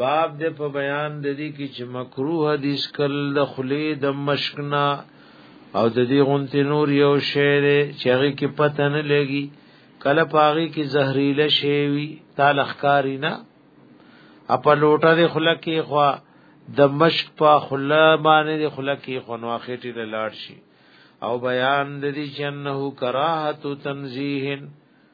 باب د په بیان د دې کې چې مکروه حدیث کل د خلی د مشکنا او د دې غونتی نور یو شی دی چې هغه کې پته نه لګي کله پاغي کې زهريله شی وي تالخ کاری نه اپا لوټه د خلک کې خوا د مشک په خلا باندې د خلک کې خو نو اخیټي لاړ شي او بیان د دې چې انه کراهت تنزیهن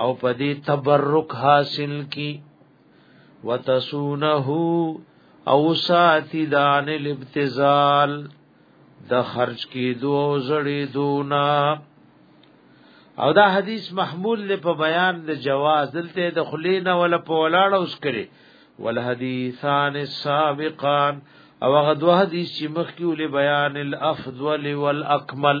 او په دې تبرک حاصل کی وتسونه او ساتی دان الابتزال د خرج کی دو زړی دونا او دا حدیث محمول له په بیان د جواز دلته د خلینا ولا په ولاړ اوس کړي ول حدیثان السابقان او هغه دوه حدیث چې مخکې ولې بیان الافضل والاکمل